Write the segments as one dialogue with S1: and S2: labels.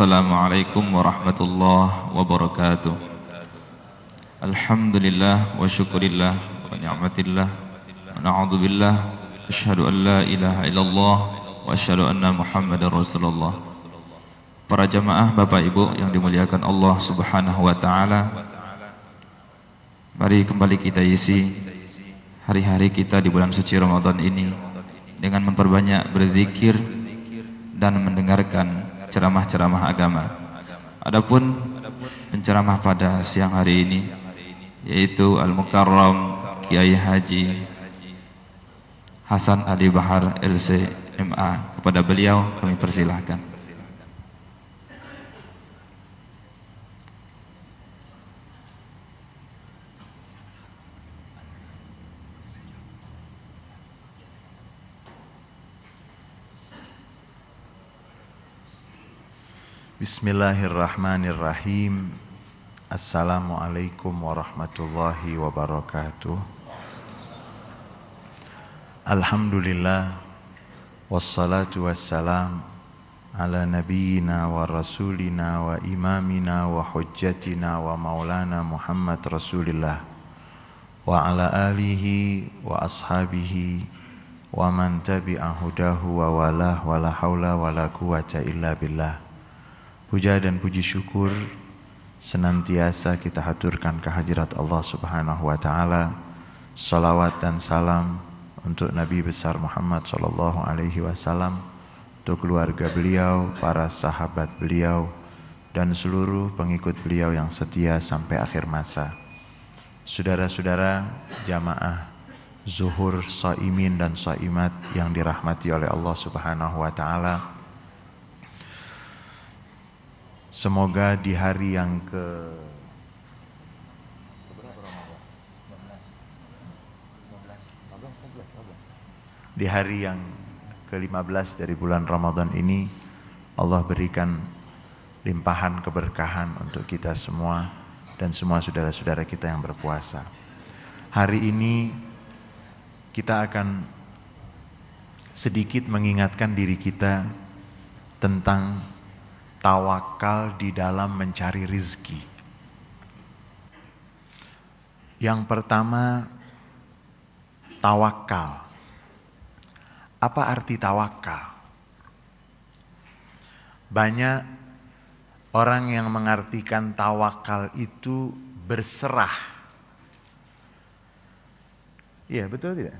S1: Assalamualaikum warahmatullahi wabarakatuh. Alhamdulillah wa syukurillah wa ni'matillah. Wa na'udhu billah Ashadu an la ilaha illallah wa ashadu anna muhammadan rasulullah. Para jamaah bapak ibu yang dimuliakan Allah subhanahu wa ta'ala. Mari kembali kita isi hari-hari kita di bulan suci Ramadan ini Dengan memperbanyak berzikir dan mendengarkan ceramah-ceramah agama. Adapun penceramah pada siang hari ini yaitu Al-Mukarram Kiai Haji Hasan Ali Bahar LCMA. Kepada beliau kami persilahkan.
S2: Bismillahirrahmanirrahim. Assalamualaikum warahmatullahi wabarakatuh. Alhamdulillah Wassalatu wassalam Ala nabiyina wa rasulina wa imamina wa hujjatina wa maulana Muhammad Rasulillah Wa ala alihi wa ashabihi Wa man tabi'ahudahu wa walah wa la hawla wa la quwata illa billah Puja dan puji syukur senantiasa kita haturkan kehadirat Allah Subhanahu wa taala. Salawat dan salam untuk Nabi besar Muhammad sallallahu alaihi wasallam, untuk keluarga beliau, para sahabat beliau dan seluruh pengikut beliau yang setia sampai akhir masa. Saudara-saudara jamaah zuhur saimin dan saimat yang dirahmati oleh Allah Subhanahu wa taala. Semoga di hari yang ke di hari yang ke-15 dari bulan Ramadan ini Allah berikan limpahan keberkahan untuk kita semua dan semua saudara-saudara kita yang berpuasa. Hari ini kita akan sedikit mengingatkan diri kita tentang tawakal di dalam mencari rizki. Yang pertama, tawakal. Apa arti tawakal? Banyak orang yang mengartikan tawakal itu berserah. Iya, betul tidak?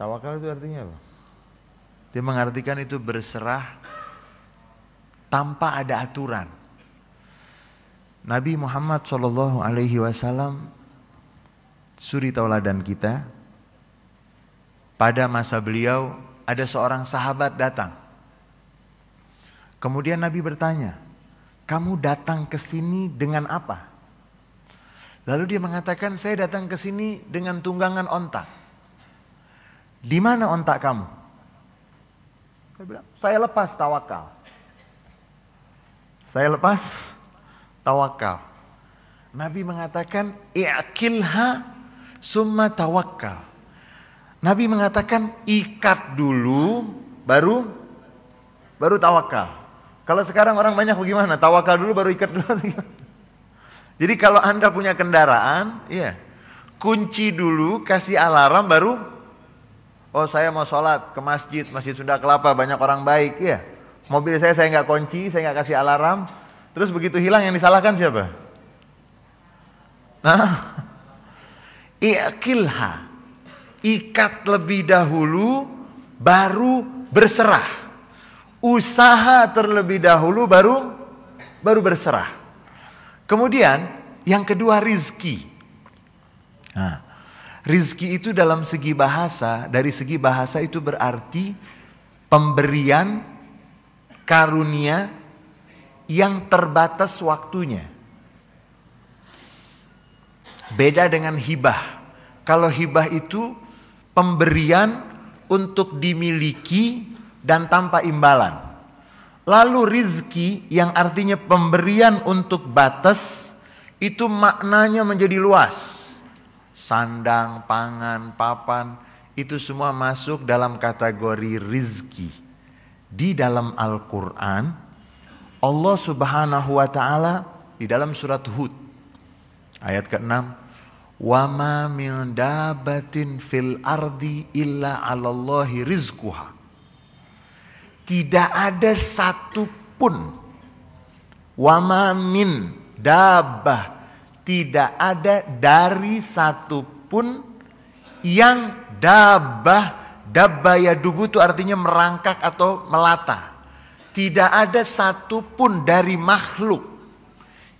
S2: Tawakal itu artinya apa? Dia mengartikan itu berserah tanpa ada aturan. Nabi Muhammad Shallallahu Alaihi Wasallam suri tauladan kita. Pada masa beliau ada seorang sahabat datang. Kemudian Nabi bertanya, kamu datang ke sini dengan apa? Lalu dia mengatakan, saya datang ke sini dengan tunggangan ontak. Di mana ontak kamu? Saya bilang, saya lepas tawakal. Saya lepas tawakal. Nabi mengatakan i'kilha summa tawakal. Nabi mengatakan ikat dulu baru baru tawakal. Kalau sekarang orang banyak bagaimana? Tawakal dulu baru ikat dulu. Jadi kalau Anda punya kendaraan, iya. Kunci dulu, kasih alarm baru Oh saya mau sholat ke masjid, Masjid Sunda Kelapa, banyak orang baik, ya. Mobil saya saya nggak kunci, saya nggak kasih alarm. Terus begitu hilang yang disalahkan siapa? Nah. Ikat lebih dahulu baru berserah. Usaha terlebih dahulu baru baru berserah. Kemudian yang kedua rizki. Nah, rizki itu dalam segi bahasa, dari segi bahasa itu berarti pemberian karunia yang terbatas waktunya. Beda dengan hibah. Kalau hibah itu pemberian untuk dimiliki dan tanpa imbalan. Lalu rizki yang artinya pemberian untuk batas itu maknanya menjadi luas. Sandang, pangan, papan itu semua masuk dalam kategori rizki di dalam Al-Quran, Allah Subhanahu wa taala di dalam surat Hud ayat ke-6 wa ma min dabatin fil ardi illa 'alallahi rizquha. Tidak ada satu pun wa ma min dabah tidak ada dari satu pun yang dabah dabah ya dubu itu artinya merangkak atau melata tidak ada satupun dari makhluk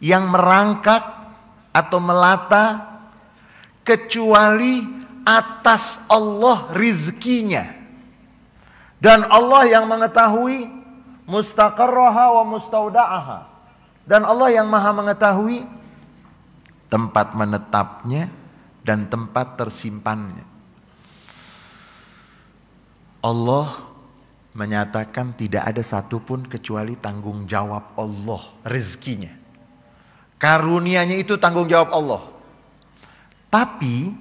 S2: yang merangkak atau melata kecuali atas Allah rizkinya. Dan Allah yang mengetahui mustaqarraha wa mustauda'aha. Dan Allah yang maha mengetahui tempat menetapnya dan tempat tersimpannya. Allah menyatakan tidak ada satupun kecuali tanggung jawab Allah rezekinya. Karunianya itu tanggung jawab Allah. Tapi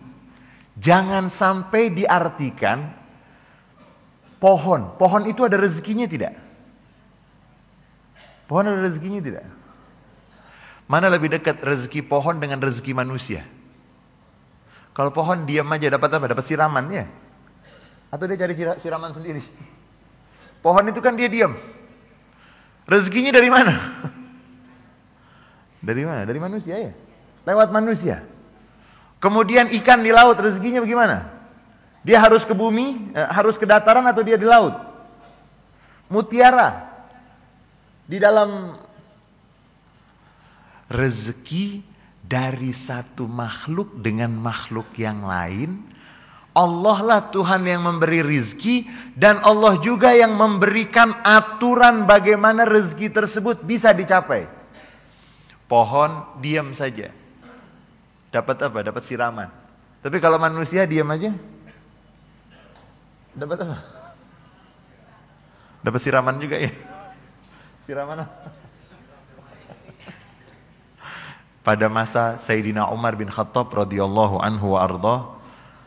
S2: jangan sampai diartikan pohon. Pohon itu ada rezekinya tidak? Pohon ada rezekinya tidak? Mana lebih dekat rezeki pohon dengan rezeki manusia? Kalau pohon diam aja dapat apa? Dapat siraman ya? Atau dia cari siraman sendiri? Pohon itu kan dia diam. Rezekinya dari mana? Dari mana? Dari manusia ya. Lewat manusia. Kemudian ikan di laut rezekinya bagaimana? Dia harus ke bumi, eh, harus ke dataran atau dia di laut? Mutiara di dalam rezeki dari satu makhluk dengan makhluk yang lain Allah lah Tuhan yang memberi rizki dan Allah juga yang memberikan aturan bagaimana rezeki tersebut bisa dicapai. Pohon diam saja. Dapat apa? Dapat siraman. Tapi kalau manusia diam aja. Dapat apa? Dapat siraman juga ya. Siraman apa? Pada masa Sayyidina Umar bin Khattab radhiyallahu anhu wa ardhah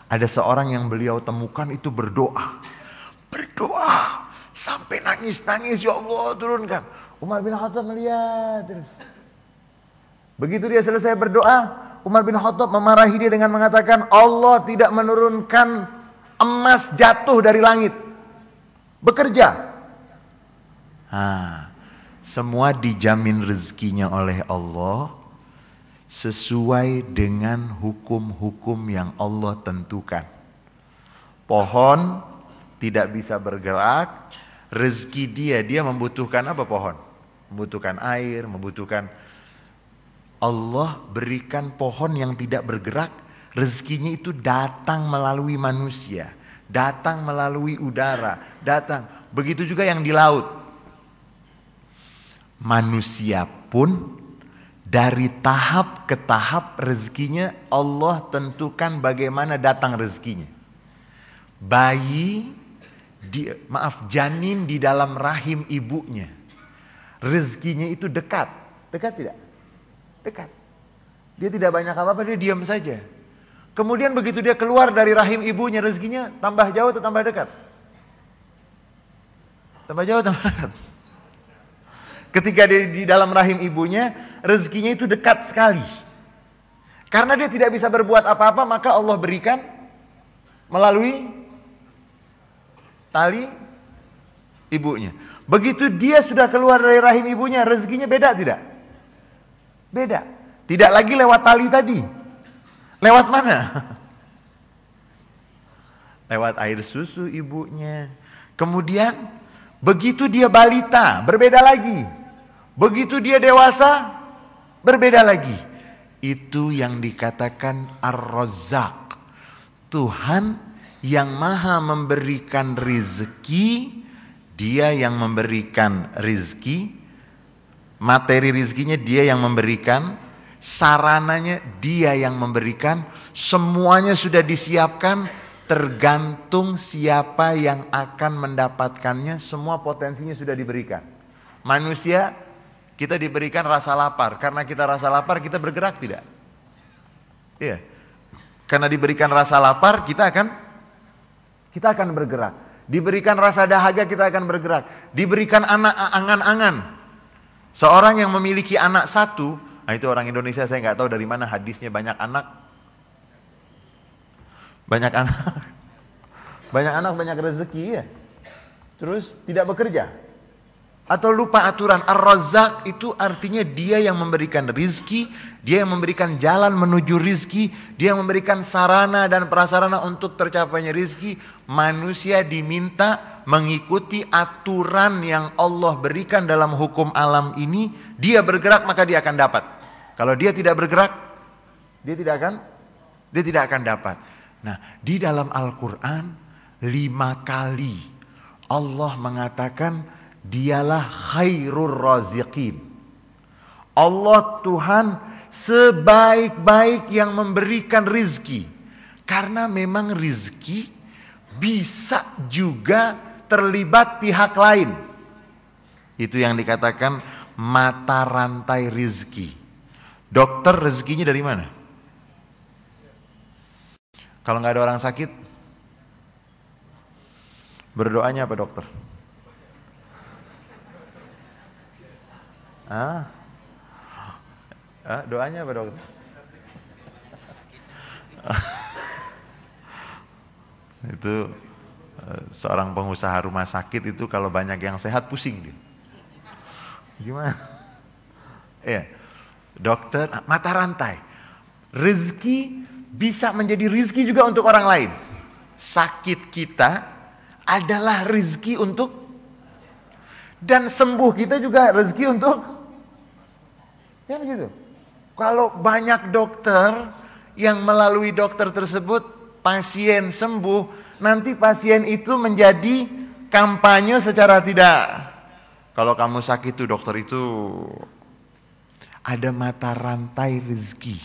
S2: ada seorang yang beliau temukan itu berdoa. Berdoa. Sampai nangis-nangis. Ya Allah turunkan. Umar bin Khattab melihat. Begitu dia selesai berdoa. Umar bin Khattab memarahi dia dengan mengatakan. Allah tidak menurunkan emas jatuh dari langit. Bekerja. Nah, semua dijamin rezekinya oleh Allah sesuai dengan hukum-hukum yang Allah tentukan. Pohon tidak bisa bergerak, rezeki dia, dia membutuhkan apa pohon? Membutuhkan air, membutuhkan Allah berikan pohon yang tidak bergerak, rezekinya itu datang melalui manusia, datang melalui udara, datang. Begitu juga yang di laut. Manusia pun dari tahap ke tahap rezekinya Allah tentukan bagaimana datang rezekinya. Bayi di, maaf janin di dalam rahim ibunya. Rezekinya itu dekat. Dekat tidak? Dekat. Dia tidak banyak apa-apa, dia diam saja. Kemudian begitu dia keluar dari rahim ibunya, rezekinya tambah jauh atau tambah dekat? Tambah jauh, tambah dekat. Ketika dia di dalam rahim ibunya, rezekinya itu dekat sekali. Karena dia tidak bisa berbuat apa-apa, maka Allah berikan melalui tali ibunya. Begitu dia sudah keluar dari rahim ibunya, rezekinya beda tidak? Beda. Tidak lagi lewat tali tadi. Lewat mana? Lewat air susu ibunya. Kemudian begitu dia balita, berbeda lagi. Begitu dia dewasa, berbeda lagi. Itu yang dikatakan Ar-Razzaq. Tuhan yang maha memberikan rizki, dia yang memberikan rizki, materi rizkinya dia yang memberikan, sarananya dia yang memberikan, semuanya sudah disiapkan, tergantung siapa yang akan mendapatkannya, semua potensinya sudah diberikan. Manusia kita diberikan rasa lapar. Karena kita rasa lapar, kita bergerak tidak? Iya. Karena diberikan rasa lapar, kita akan kita akan bergerak. Diberikan rasa dahaga, kita akan bergerak. Diberikan anak angan-angan. Seorang yang memiliki anak satu, nah itu orang Indonesia saya nggak tahu dari mana hadisnya banyak anak. Banyak anak. Banyak anak banyak rezeki ya. Terus tidak bekerja. Atau lupa aturan Ar-Razzaq itu artinya dia yang memberikan rizki, dia yang memberikan jalan menuju rizki, dia yang memberikan sarana dan prasarana untuk tercapainya rizki. Manusia diminta mengikuti aturan yang Allah berikan dalam hukum alam ini. Dia bergerak maka dia akan dapat. Kalau dia tidak bergerak, dia tidak akan dia tidak akan dapat. Nah, di dalam Al-Quran lima kali Allah mengatakan dialah khairur raziqin. Allah Tuhan sebaik-baik yang memberikan rizki. Karena memang rizki bisa juga terlibat pihak lain. Itu yang dikatakan mata rantai rizki. Dokter rezekinya dari mana? Kalau nggak ada orang sakit, berdoanya apa dokter? Ah. ah doanya apa dokter? itu eh, seorang pengusaha rumah sakit itu kalau banyak yang sehat pusing dia. Gimana? Iya. Dokter mata rantai. Rezeki bisa menjadi rezeki juga untuk orang lain. Sakit kita adalah rezeki untuk dan sembuh kita juga rezeki untuk Ya begitu. Kalau banyak dokter yang melalui dokter tersebut pasien sembuh, nanti pasien itu menjadi kampanye secara tidak. Kalau kamu sakit tuh dokter itu ada mata rantai rezeki.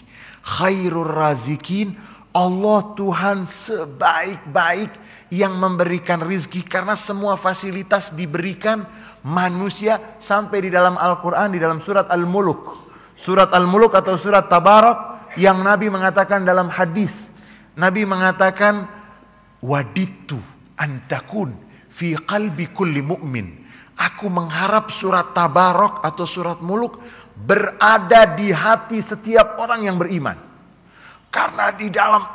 S2: Khairur razikin Allah Tuhan sebaik-baik yang memberikan rezeki karena semua fasilitas diberikan manusia sampai di dalam Al-Quran di dalam surat Al-Muluk Surat Al-Muluk atau surat Tabarak yang Nabi mengatakan dalam hadis. Nabi mengatakan waditu antakun fi qalbi kulli mu'min. Aku mengharap surat Tabarak atau surat Muluk berada di hati setiap orang yang beriman. Karena di dalam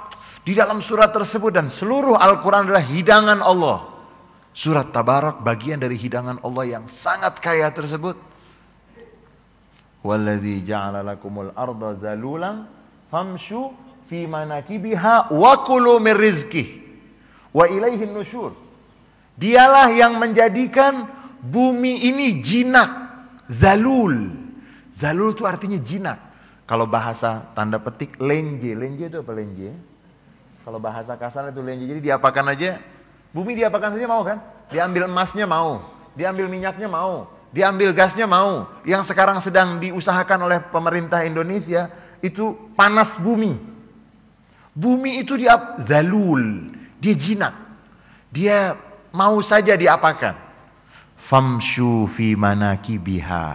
S2: di dalam surat tersebut dan seluruh Al-Quran adalah hidangan Allah. Surat Tabarak bagian dari hidangan Allah yang sangat kaya tersebut Walladzi ja'ala lakumul arda zalulan famshu fi manakibiha wa kulu min rizqih wa ilaihin nusyur. Dialah yang menjadikan bumi ini jinak, zalul. Zalul itu artinya jinak. Kalau bahasa tanda petik lenje, lenje itu apa lenje? Kalau bahasa kasar itu lenje. Jadi diapakan aja, bumi diapakan saja mau kan? Diambil emasnya mau, diambil minyaknya mau, diambil gasnya mau. Yang sekarang sedang diusahakan oleh pemerintah Indonesia itu panas bumi. Bumi itu dia zalul, dia jinak. Dia mau saja diapakan. Famshu fi manakibiha.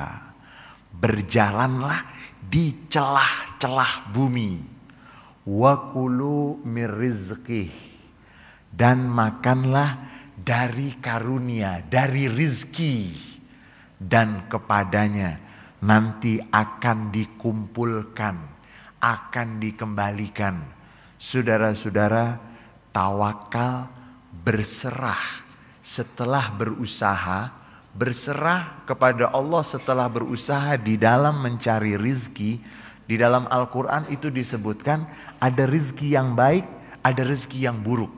S2: Berjalanlah di celah-celah bumi. Wakulu mirizqih. Dan makanlah dari karunia, dari rizki dan kepadanya nanti akan dikumpulkan, akan dikembalikan. Saudara-saudara, tawakal berserah setelah berusaha, berserah kepada Allah setelah berusaha di dalam mencari rizki. Di dalam Al-Quran itu disebutkan ada rizki yang baik, ada rizki yang buruk.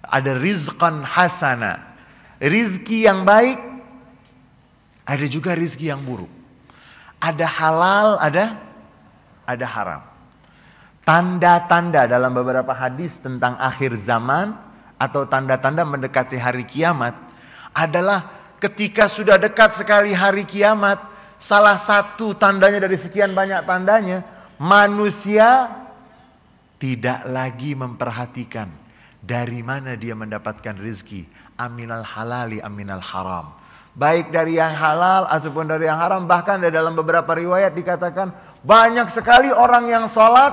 S2: Ada rizqan hasana. Rizki yang baik ada juga rizki yang buruk. Ada halal, ada ada haram. Tanda-tanda dalam beberapa hadis tentang akhir zaman atau tanda-tanda mendekati hari kiamat adalah ketika sudah dekat sekali hari kiamat, salah satu tandanya dari sekian banyak tandanya, manusia tidak lagi memperhatikan dari mana dia mendapatkan rizki. Aminal halali, aminal haram baik dari yang halal ataupun dari yang haram. Bahkan di dalam beberapa riwayat dikatakan banyak sekali orang yang sholat,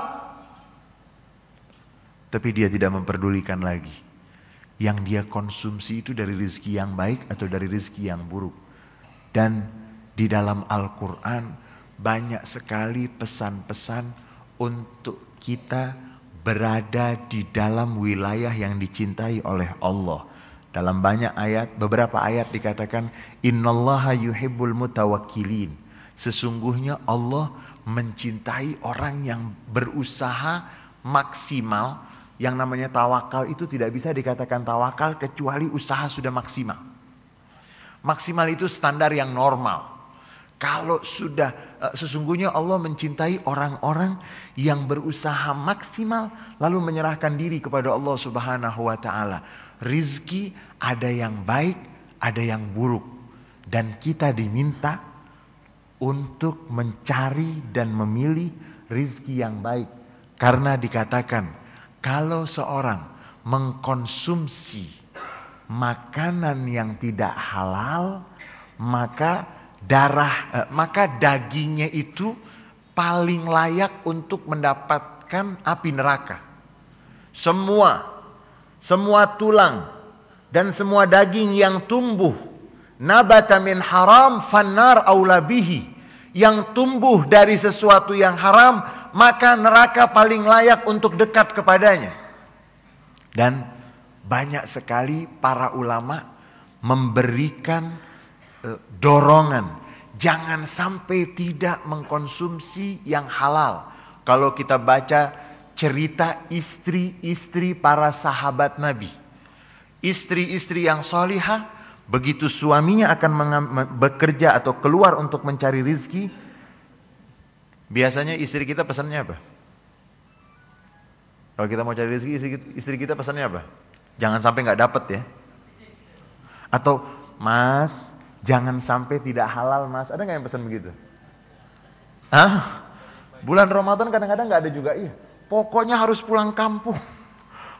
S2: tapi dia tidak memperdulikan lagi. Yang dia konsumsi itu dari rizki yang baik atau dari rizki yang buruk. Dan Di dalam Al-Quran banyak sekali pesan-pesan untuk kita berada di dalam wilayah yang dicintai oleh Allah. Dalam banyak ayat, beberapa ayat dikatakan innallaha yuhibbul mutawakkilin. Sesungguhnya Allah mencintai orang yang berusaha maksimal. Yang namanya tawakal itu tidak bisa dikatakan tawakal kecuali usaha sudah maksimal. Maksimal itu standar yang normal. Kalau sudah eh, sesungguhnya Allah mencintai orang-orang yang berusaha maksimal lalu menyerahkan diri kepada Allah Subhanahu wa taala. Rizki ada yang baik, ada yang buruk dan kita diminta untuk mencari dan memilih rizki yang baik. Karena dikatakan kalau seorang mengkonsumsi makanan yang tidak halal maka darah eh, maka dagingnya itu paling layak untuk mendapatkan api neraka. Semua semua tulang dan semua daging yang tumbuh nabata min haram fannar aulabihi yang tumbuh dari sesuatu yang haram maka neraka paling layak untuk dekat kepadanya. Dan banyak sekali para ulama memberikan Eh, dorongan. Jangan sampai tidak mengkonsumsi yang halal. Kalau kita baca cerita istri-istri para sahabat Nabi. Istri-istri yang solihah, begitu suaminya akan bekerja atau keluar untuk mencari rizki, biasanya istri kita pesannya apa? Kalau kita mau cari rezeki, istri kita pesannya apa? Jangan sampai nggak dapat ya. Atau, Mas, Jangan sampai tidak halal mas. Ada nggak yang pesan begitu? Hah? Bulan Ramadan kadang-kadang nggak ada juga. Iya. Pokoknya harus pulang kampung.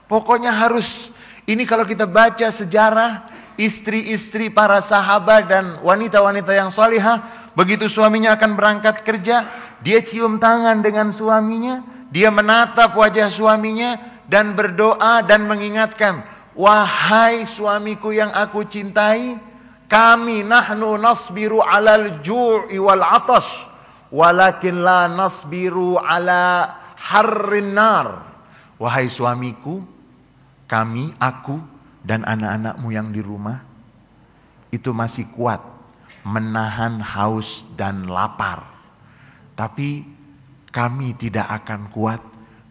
S2: Pokoknya harus. Ini kalau kita baca sejarah istri-istri para sahabat dan wanita-wanita yang solihah. Begitu suaminya akan berangkat kerja. Dia cium tangan dengan suaminya. Dia menatap wajah suaminya. Dan berdoa dan mengingatkan. Wahai suamiku yang aku cintai. Kami nahnu nasbiru alal ju'i wal atas. Walakin la nasbiru ala harrin nar. Wahai suamiku, kami, aku, dan anak-anakmu yang di rumah, itu masih kuat menahan haus dan lapar. Tapi kami tidak akan kuat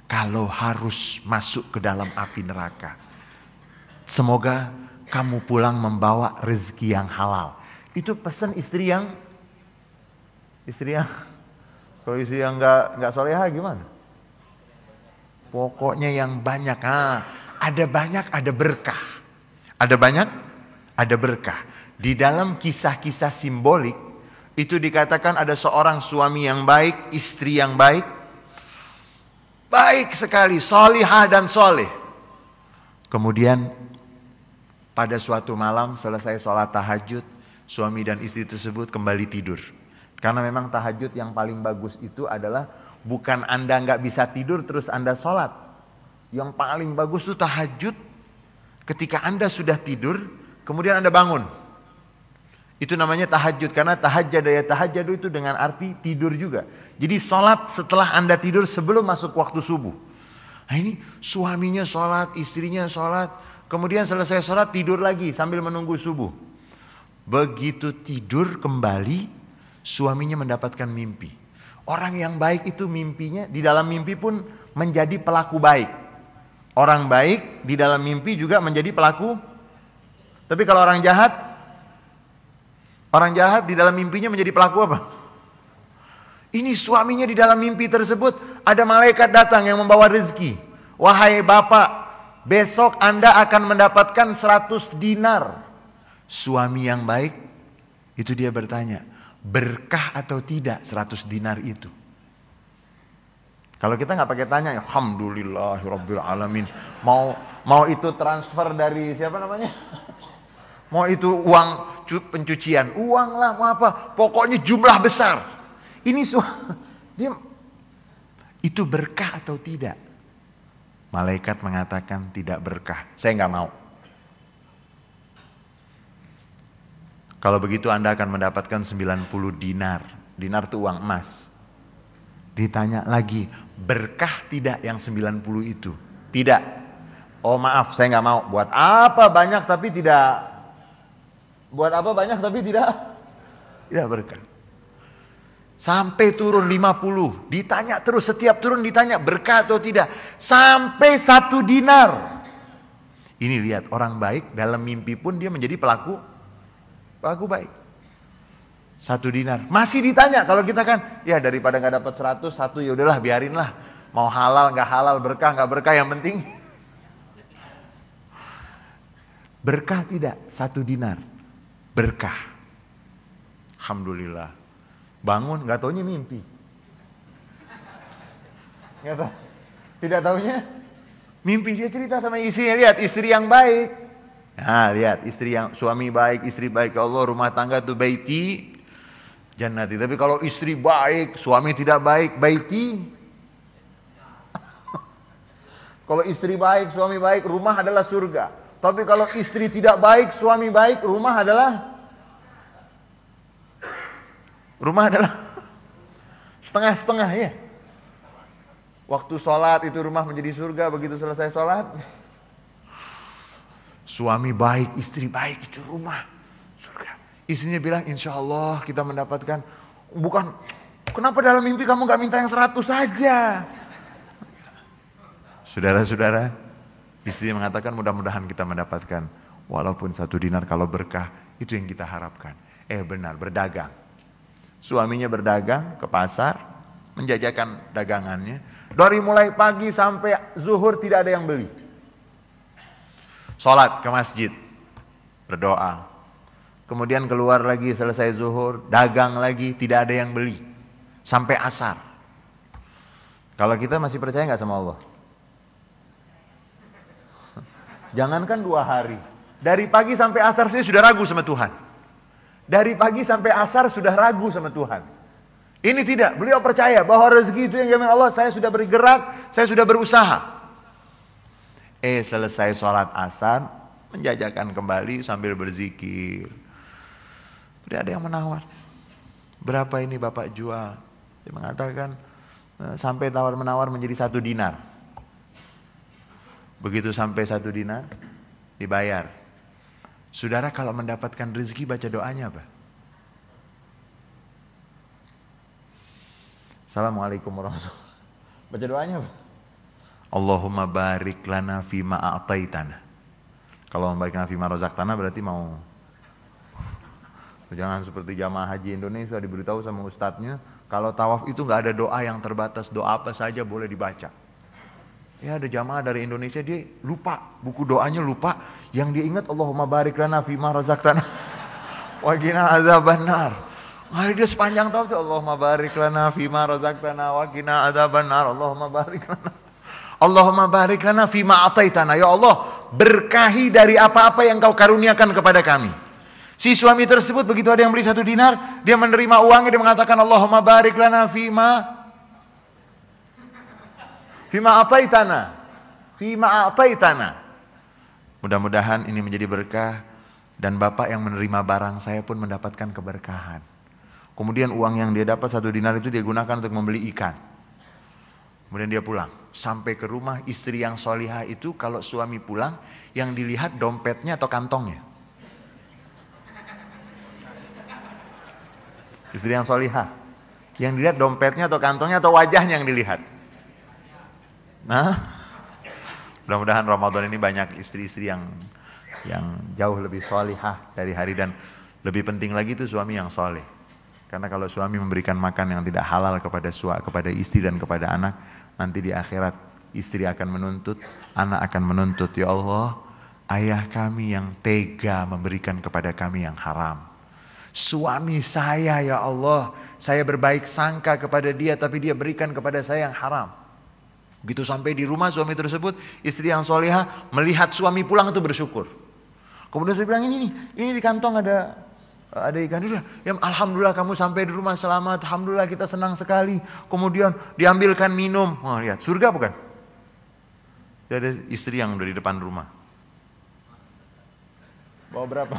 S2: kalau harus masuk ke dalam api neraka. Semoga kamu pulang membawa rezeki yang halal. Itu pesan istri yang istri yang kalau istri yang nggak nggak soleha gimana? Pokoknya yang banyak. Ah, ada banyak, ada berkah. Ada banyak, ada berkah. Di dalam kisah-kisah simbolik itu dikatakan ada seorang suami yang baik, istri yang baik. Baik sekali, solihah dan soleh. Kemudian pada suatu malam selesai sholat tahajud, suami dan istri tersebut kembali tidur. Karena memang tahajud yang paling bagus itu adalah bukan Anda nggak bisa tidur terus Anda sholat. Yang paling bagus itu tahajud ketika Anda sudah tidur, kemudian Anda bangun. Itu namanya tahajud karena tahajud ya tahajud itu dengan arti tidur juga. Jadi sholat setelah Anda tidur sebelum masuk waktu subuh. Nah ini suaminya sholat, istrinya sholat, Kemudian selesai sholat tidur lagi sambil menunggu subuh. Begitu tidur kembali suaminya mendapatkan mimpi. Orang yang baik itu mimpinya di dalam mimpi pun menjadi pelaku baik. Orang baik di dalam mimpi juga menjadi pelaku. Tapi kalau orang jahat, orang jahat di dalam mimpinya menjadi pelaku apa? Ini suaminya di dalam mimpi tersebut ada malaikat datang yang membawa rezeki. Wahai bapak, Besok Anda akan mendapatkan 100 dinar. Suami yang baik, itu dia bertanya, berkah atau tidak 100 dinar itu? Kalau kita nggak pakai tanya, Alhamdulillahirabbil alamin. Mau mau itu transfer dari siapa namanya? Mau itu uang pencucian, uang lah, mau apa? Pokoknya jumlah besar. Ini dia itu berkah atau tidak? Malaikat mengatakan tidak berkah. Saya nggak mau. Kalau begitu Anda akan mendapatkan 90 dinar. Dinar itu uang emas. Ditanya lagi, berkah tidak yang 90 itu? Tidak. Oh maaf, saya nggak mau. Buat apa banyak tapi tidak Buat apa banyak tapi tidak tidak berkah. Sampai turun 50, ditanya terus setiap turun ditanya berkah atau tidak. Sampai satu dinar. Ini lihat orang baik dalam mimpi pun dia menjadi pelaku pelaku baik. Satu dinar. Masih ditanya kalau kita kan ya daripada nggak dapat 100 satu ya udahlah biarinlah. Mau halal nggak halal berkah nggak berkah yang penting berkah tidak satu dinar berkah. Alhamdulillah. Bangun nggak taunya mimpi. Nggak tahu. Tidak taunya mimpi dia cerita sama istrinya lihat istri yang baik. Nah lihat istri yang suami baik, istri baik ya Allah rumah tangga tuh baiti jannati. Tapi kalau istri baik, suami tidak baik, baiti. kalau istri baik, suami baik, rumah adalah surga. Tapi kalau istri tidak baik, suami baik, rumah adalah rumah adalah setengah-setengah ya. Waktu sholat itu rumah menjadi surga, begitu selesai sholat. Suami baik, istri baik itu rumah surga. Istrinya bilang insya Allah kita mendapatkan, bukan kenapa dalam mimpi kamu gak minta yang seratus saja. Saudara-saudara, Istri mengatakan mudah-mudahan kita mendapatkan walaupun satu dinar kalau berkah itu yang kita harapkan. Eh benar berdagang. Suaminya berdagang ke pasar, menjajakan dagangannya. Dari mulai pagi sampai zuhur tidak ada yang beli. Sholat ke masjid, berdoa. Kemudian keluar lagi selesai zuhur, dagang lagi, tidak ada yang beli. Sampai asar. Kalau kita masih percaya nggak sama Allah? Jangankan dua hari. Dari pagi sampai asar saya sudah ragu sama Tuhan. Dari pagi sampai asar sudah ragu sama Tuhan. Ini tidak, beliau percaya bahwa rezeki itu yang jamin Allah, saya sudah bergerak, saya sudah berusaha. Eh selesai sholat asar, menjajakan kembali sambil berzikir. Tidak ada yang menawar. Berapa ini bapak jual? Dia mengatakan, eh, sampai tawar menawar menjadi satu dinar. Begitu sampai satu dinar, dibayar. Saudara kalau mendapatkan rezeki baca doanya apa? Assalamualaikum warahmatullahi Baca doanya apa? Allahumma barik lana fima a'taitana. Kalau membarik lana fima tanah berarti mau Jangan seperti jamaah haji Indonesia diberitahu sama ustadznya, kalau tawaf itu nggak ada doa yang terbatas, doa apa saja boleh dibaca. Ya ada jamaah dari Indonesia dia lupa buku doanya lupa yang dia ingat Allahumma barik lana fima razaqtana wa qina adzabannar. Ah dia sepanjang tahun tuh Allahumma barik lana fima razaqtana wa qina adzabannar. Allahumma barik lana Allahumma barik lana fima ataitana. Ya Allah, berkahi dari apa-apa yang kau karuniakan kepada kami. Si suami tersebut begitu ada yang beli satu dinar, dia menerima uangnya, dia mengatakan Allahumma barik lana fima Fima ataitana. Fima ataitana. Mudah-mudahan ini menjadi berkah dan Bapak yang menerima barang saya pun mendapatkan keberkahan. Kemudian uang yang dia dapat satu dinar itu dia gunakan untuk membeli ikan. Kemudian dia pulang. Sampai ke rumah istri yang solihah itu kalau suami pulang yang dilihat dompetnya atau kantongnya. Istri yang solihah. Yang dilihat dompetnya atau kantongnya atau wajahnya yang dilihat. Nah, mudah-mudahan Ramadan ini banyak istri-istri yang yang jauh lebih solihah dari hari dan lebih penting lagi itu suami yang soleh. Karena kalau suami memberikan makan yang tidak halal kepada suami, kepada istri dan kepada anak, nanti di akhirat istri akan menuntut, anak akan menuntut, ya Allah, ayah kami yang tega memberikan kepada kami yang haram. Suami saya ya Allah, saya berbaik sangka kepada dia tapi dia berikan kepada saya yang haram. Begitu sampai di rumah suami tersebut, istri yang soleha melihat suami pulang itu bersyukur. Kemudian saya bilang ini nih, ini di kantong ada ada ikan itu. Ya alhamdulillah kamu sampai di rumah selamat. Alhamdulillah kita senang sekali. Kemudian diambilkan minum. Oh, lihat, surga bukan? Ada istri yang udah di depan rumah. Bawa berapa?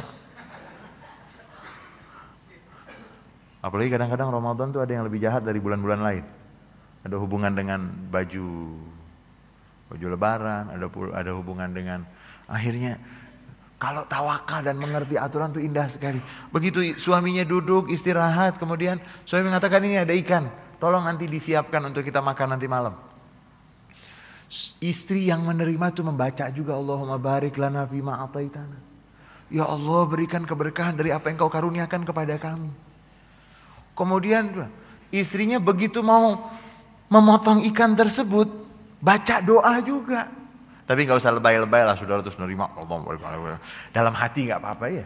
S2: Apalagi kadang-kadang Ramadan tuh ada yang lebih jahat dari bulan-bulan lain. Ada hubungan dengan baju baju lebaran, ada ada hubungan dengan akhirnya kalau tawakal dan mengerti aturan itu indah sekali. Begitu suaminya duduk istirahat, kemudian suami mengatakan ini ada ikan, tolong nanti disiapkan untuk kita makan nanti malam. Istri yang menerima itu membaca juga Allahumma barik lana fima ataitana. Ya Allah berikan keberkahan dari apa yang kau karuniakan kepada kami. Kemudian istrinya begitu mau memotong ikan tersebut, baca doa juga. Tapi nggak usah lebay-lebay lah saudara terus nerima. Dalam hati nggak apa-apa ya.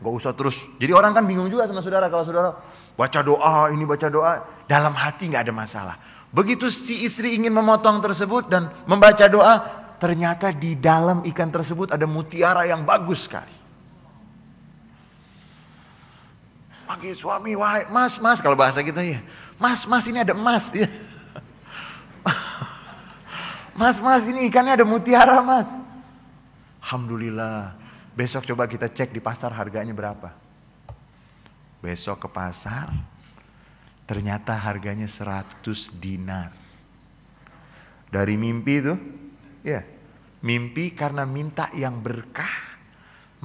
S2: Nggak usah terus. Jadi orang kan bingung juga sama saudara kalau saudara baca doa ini baca doa dalam hati nggak ada masalah. Begitu si istri ingin memotong tersebut dan membaca doa, ternyata di dalam ikan tersebut ada mutiara yang bagus sekali. Panggil suami, wahai mas, mas, kalau bahasa kita ya, mas, mas ini ada emas ya. Mas, mas ini ikannya ada mutiara mas. Alhamdulillah. Besok coba kita cek di pasar harganya berapa. Besok ke pasar. Ternyata harganya 100 dinar. Dari mimpi itu. Ya. Mimpi karena minta yang berkah.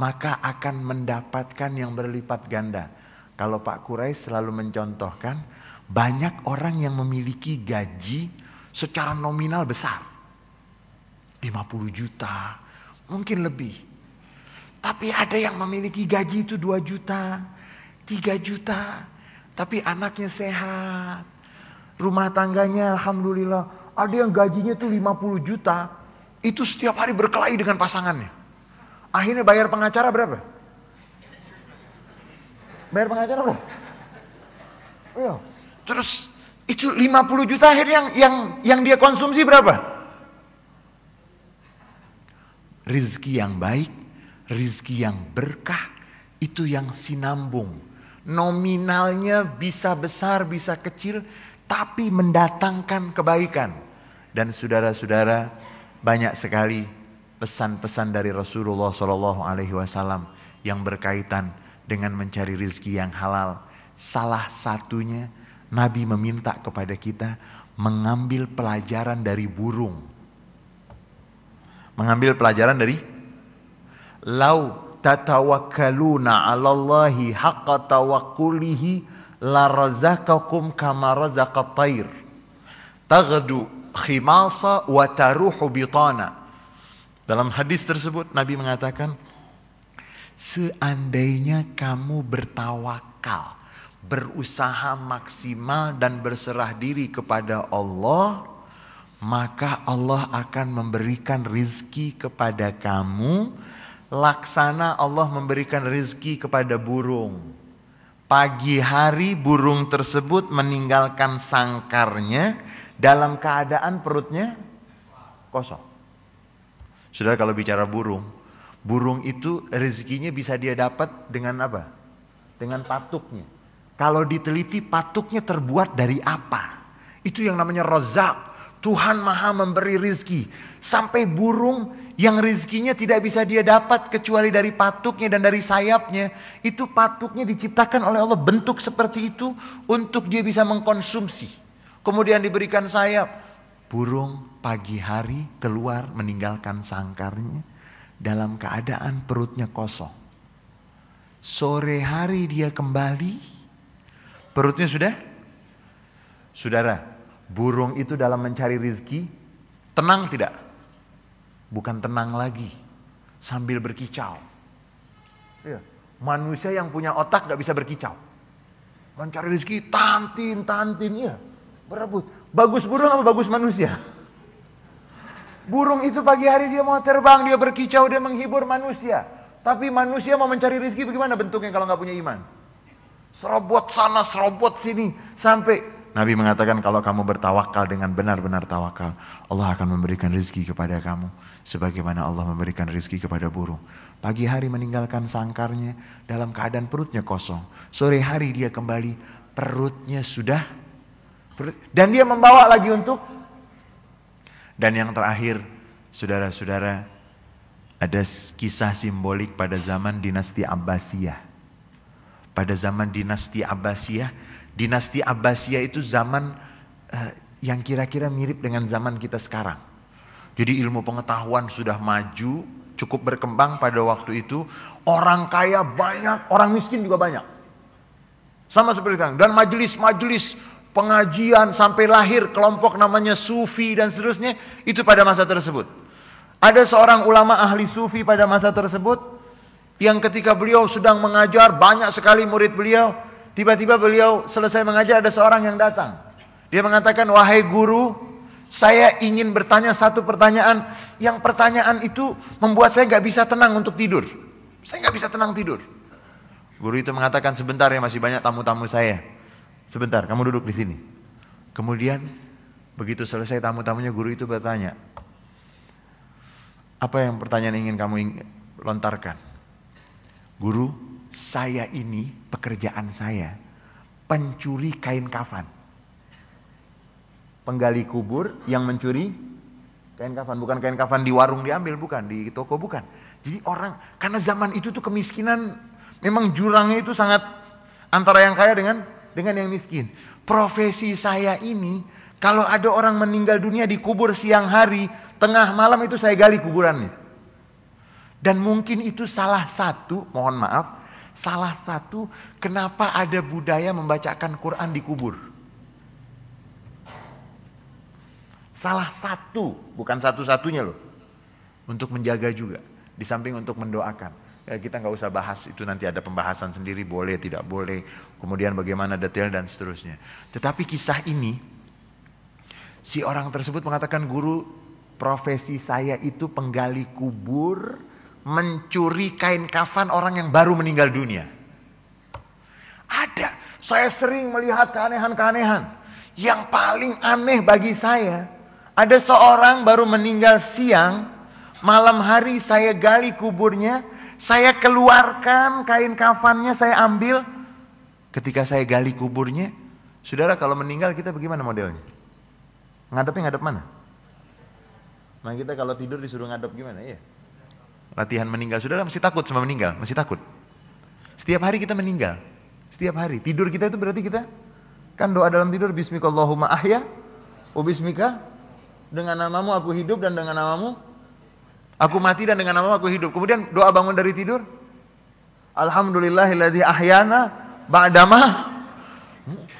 S2: Maka akan mendapatkan yang berlipat ganda. Kalau Pak Kurai selalu mencontohkan. Banyak orang yang memiliki gaji secara nominal besar 50 juta, mungkin lebih. Tapi ada yang memiliki gaji itu 2 juta, 3 juta. Tapi anaknya sehat. Rumah tangganya Alhamdulillah. Ada yang gajinya itu 50 juta. Itu setiap hari berkelahi dengan pasangannya. Akhirnya bayar pengacara berapa? Bayar pengacara berapa? Iya. Terus itu 50 juta akhirnya yang yang yang dia konsumsi berapa? Rizki yang baik, rizki yang berkah, itu yang sinambung. Nominalnya bisa besar, bisa kecil, tapi mendatangkan kebaikan. Dan saudara-saudara, banyak sekali pesan-pesan dari Rasulullah Shallallahu Alaihi Wasallam yang berkaitan dengan mencari rizki yang halal. Salah satunya Nabi meminta kepada kita mengambil pelajaran dari burung mengambil pelajaran dari lau tatawakkaluna 'alallahi haqqa tawakkulihi la razaqakum kama razaqat tayr taghdu khimasa wa taruhu bitana. Dalam hadis tersebut Nabi mengatakan seandainya kamu bertawakal berusaha maksimal dan berserah diri kepada Allah maka Allah akan memberikan rizki kepada kamu. Laksana Allah memberikan rizki kepada burung. Pagi hari burung tersebut meninggalkan sangkarnya dalam keadaan perutnya kosong. Sudah kalau bicara burung, burung itu rezekinya bisa dia dapat dengan apa? Dengan patuknya. Kalau diteliti patuknya terbuat dari apa? Itu yang namanya rozak. Tuhan maha memberi rizki. Sampai burung yang rizkinya tidak bisa dia dapat kecuali dari patuknya dan dari sayapnya. Itu patuknya diciptakan oleh Allah bentuk seperti itu untuk dia bisa mengkonsumsi. Kemudian diberikan sayap. Burung pagi hari keluar meninggalkan sangkarnya dalam keadaan perutnya kosong. Sore hari dia kembali, perutnya sudah? Saudara, Burung itu dalam mencari rizki, tenang tidak? Bukan tenang lagi, sambil berkicau. Ya. Manusia yang punya otak gak bisa berkicau. Mencari rizki, tantin, tantin, ya. Berebut. Bagus burung apa bagus manusia? Burung itu pagi hari dia mau terbang, dia berkicau, dia menghibur manusia. Tapi manusia mau mencari rizki bagaimana bentuknya kalau nggak punya iman? Serobot sana, serobot sini. Sampai Nabi mengatakan kalau kamu bertawakal dengan benar-benar tawakal, Allah akan memberikan rizki kepada kamu. Sebagaimana Allah memberikan rizki kepada burung. Pagi hari meninggalkan sangkarnya dalam keadaan perutnya kosong. Sore hari dia kembali, perutnya sudah. dan dia membawa lagi untuk. Dan yang terakhir, saudara-saudara, ada kisah simbolik pada zaman dinasti Abbasiyah. pada zaman dinasti Abbasiyah. Dinasti Abbasiyah itu zaman uh, yang kira-kira mirip dengan zaman kita sekarang. Jadi ilmu pengetahuan sudah maju, cukup berkembang pada waktu itu. Orang kaya banyak, orang miskin juga banyak. Sama seperti sekarang. Dan majelis-majelis pengajian sampai lahir kelompok namanya sufi dan seterusnya itu pada masa tersebut. Ada seorang ulama ahli sufi pada masa tersebut yang ketika beliau sedang mengajar banyak sekali murid beliau, tiba-tiba beliau selesai mengajar ada seorang yang datang. Dia mengatakan, "Wahai guru, saya ingin bertanya satu pertanyaan yang pertanyaan itu membuat saya nggak bisa tenang untuk tidur. Saya nggak bisa tenang tidur." Guru itu mengatakan, "Sebentar ya, masih banyak tamu-tamu saya." Sebentar, kamu duduk di sini. Kemudian begitu selesai tamu-tamunya guru itu bertanya, apa yang pertanyaan ingin kamu lontarkan? Guru, saya ini pekerjaan saya pencuri kain kafan. Penggali kubur yang mencuri kain kafan, bukan kain kafan di warung diambil, bukan di toko, bukan. Jadi orang karena zaman itu tuh kemiskinan memang jurangnya itu sangat antara yang kaya dengan dengan yang miskin. Profesi saya ini, kalau ada orang meninggal dunia di kubur siang hari, tengah malam itu saya gali kuburannya. Dan mungkin itu salah satu, mohon maaf, salah satu kenapa ada budaya membacakan Quran di kubur. Salah satu, bukan satu-satunya loh. Untuk menjaga juga. Di samping untuk mendoakan. Ya, kita nggak usah bahas itu nanti ada pembahasan sendiri boleh tidak boleh kemudian bagaimana detail dan seterusnya tetapi kisah ini si orang tersebut mengatakan guru profesi saya itu penggali kubur mencuri kain kafan orang yang baru meninggal dunia ada saya sering melihat keanehan-keanehan yang paling aneh bagi saya ada seorang baru meninggal siang malam hari saya gali kuburnya saya keluarkan kain kafannya, saya ambil. Ketika saya gali kuburnya, saudara kalau meninggal kita bagaimana modelnya? Ngadepnya ngadep mana? Nah kita kalau tidur disuruh ngadep gimana? Iya. Latihan meninggal, saudara masih takut sama meninggal? Masih takut? Setiap hari kita meninggal. Setiap hari. Tidur kita itu berarti kita kan doa dalam tidur bismikallahumma ahya wa bismika dengan namamu aku hidup dan dengan namamu Aku mati dan dengan nama aku hidup. Kemudian doa bangun dari tidur. Alhamdulillahilladzi ahyana ba'dama.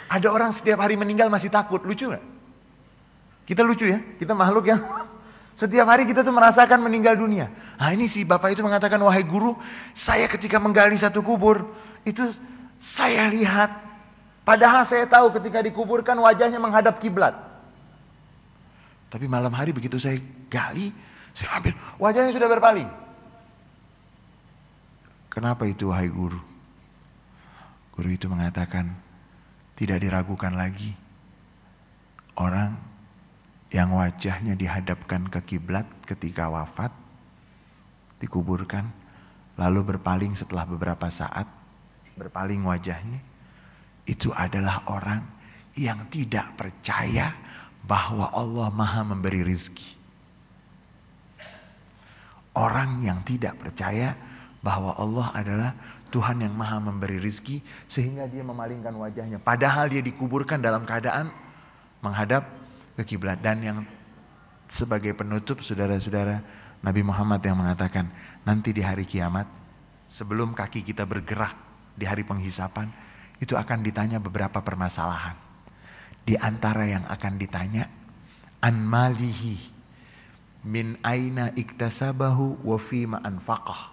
S2: Ada orang setiap hari meninggal masih takut. Lucu gak? Kita lucu ya. Kita makhluk yang setiap hari kita tuh merasakan meninggal dunia. Nah ini si bapak itu mengatakan, wahai guru, saya ketika menggali satu kubur, itu saya lihat. Padahal saya tahu ketika dikuburkan wajahnya menghadap kiblat. Tapi malam hari begitu saya gali, saya ambil, wajahnya sudah berpaling. Kenapa itu wahai guru? Guru itu mengatakan, tidak diragukan lagi. Orang yang wajahnya dihadapkan ke kiblat ketika wafat, dikuburkan, lalu berpaling setelah beberapa saat, berpaling wajahnya, itu adalah orang yang tidak percaya bahwa Allah maha memberi rizki. Orang yang tidak percaya bahwa Allah adalah Tuhan yang maha memberi rizki sehingga dia memalingkan wajahnya. Padahal dia dikuburkan dalam keadaan menghadap ke kiblat. Dan yang sebagai penutup saudara-saudara Nabi Muhammad yang mengatakan nanti di hari kiamat sebelum kaki kita bergerak di hari penghisapan itu akan ditanya beberapa permasalahan. Di antara yang akan ditanya an malihi min aina iktasabahu wa fima anfaqah.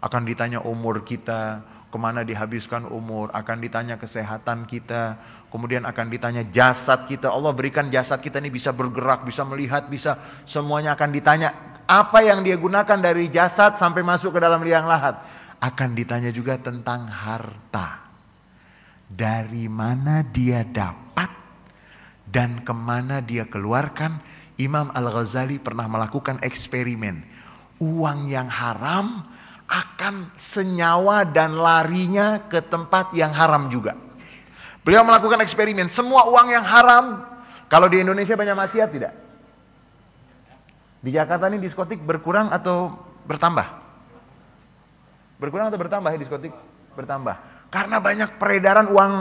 S2: Akan ditanya umur kita, ke mana dihabiskan umur, akan ditanya kesehatan kita, kemudian akan ditanya jasad kita. Allah berikan jasad kita ini bisa bergerak, bisa melihat, bisa semuanya akan ditanya apa yang dia gunakan dari jasad sampai masuk ke dalam liang lahat. Akan ditanya juga tentang harta. Dari mana dia dapat dan ke mana dia keluarkan Imam Al-Ghazali pernah melakukan eksperimen. Uang yang haram akan senyawa dan larinya ke tempat yang haram juga. Beliau melakukan eksperimen. Semua uang yang haram, kalau di Indonesia banyak maksiat tidak? Di Jakarta ini diskotik berkurang atau bertambah? Berkurang atau bertambah ya diskotik? Bertambah. Karena banyak peredaran uang.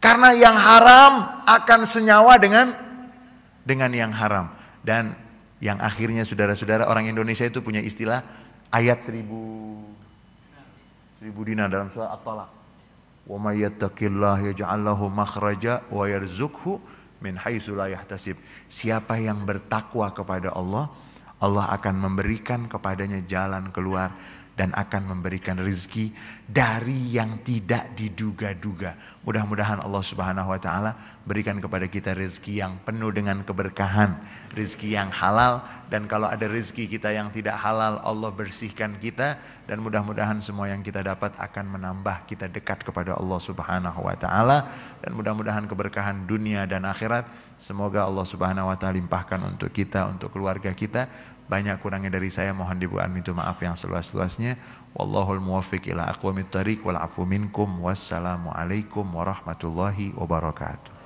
S2: Karena yang haram akan senyawa dengan dengan yang haram. Dan yang akhirnya saudara-saudara orang Indonesia itu punya istilah ayat seribu seribu dinar dalam surah At-Talaq. Wa may yattaqillah yaj'al makhraja wa yarzuqhu min haitsu la yahtasib. Siapa yang bertakwa kepada Allah, Allah akan memberikan kepadanya jalan keluar dan akan memberikan rezeki dari yang tidak diduga-duga. Mudah-mudahan Allah Subhanahu wa taala berikan kepada kita rezeki yang penuh dengan keberkahan, rezeki yang halal dan kalau ada rezeki kita yang tidak halal, Allah bersihkan kita dan mudah-mudahan semua yang kita dapat akan menambah kita dekat kepada Allah Subhanahu wa taala dan mudah-mudahan keberkahan dunia dan akhirat semoga Allah Subhanahu wa taala limpahkan untuk kita, untuk keluarga kita banyak kurangnya dari saya mohon dibuat minta maaf yang seluas-luasnya. Wallahul muwaffiq ila aqwamit thariq wal afu minkum. Wassalamualaikum warahmatullahi wabarakatuh.